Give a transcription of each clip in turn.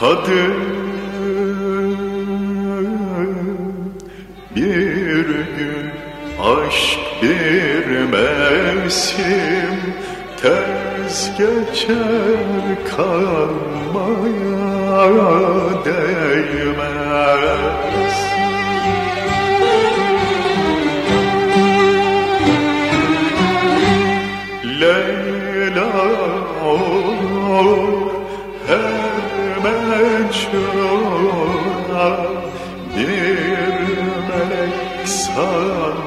kadın. Bir gün aşk bir mevsim Tez geçer kalmaya değmez. Leyla mecnuna Bir melek sanmaya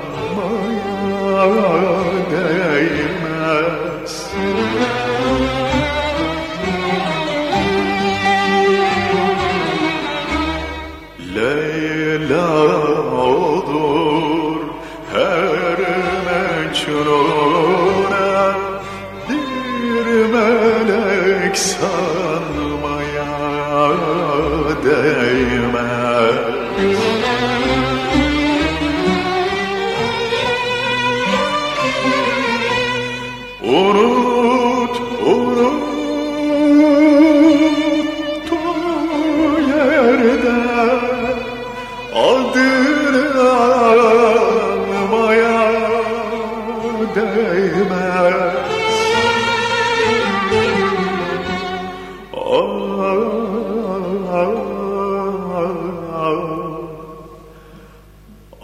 değmez. Leyla olur her mecnuna Bir melek sanmaya değmez Unut, unut o yerde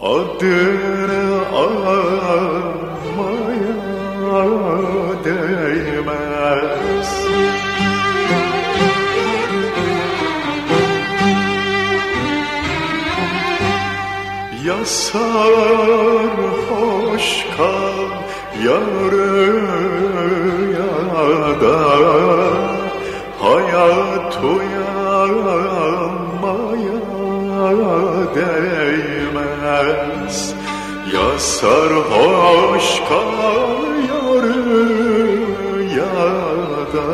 adını anmaya değmez. Adını anmaya değmez. Ya sarhoş kal yarı ya da hayat uyanmaya değmez. Ya sarhoş kal yarı ya da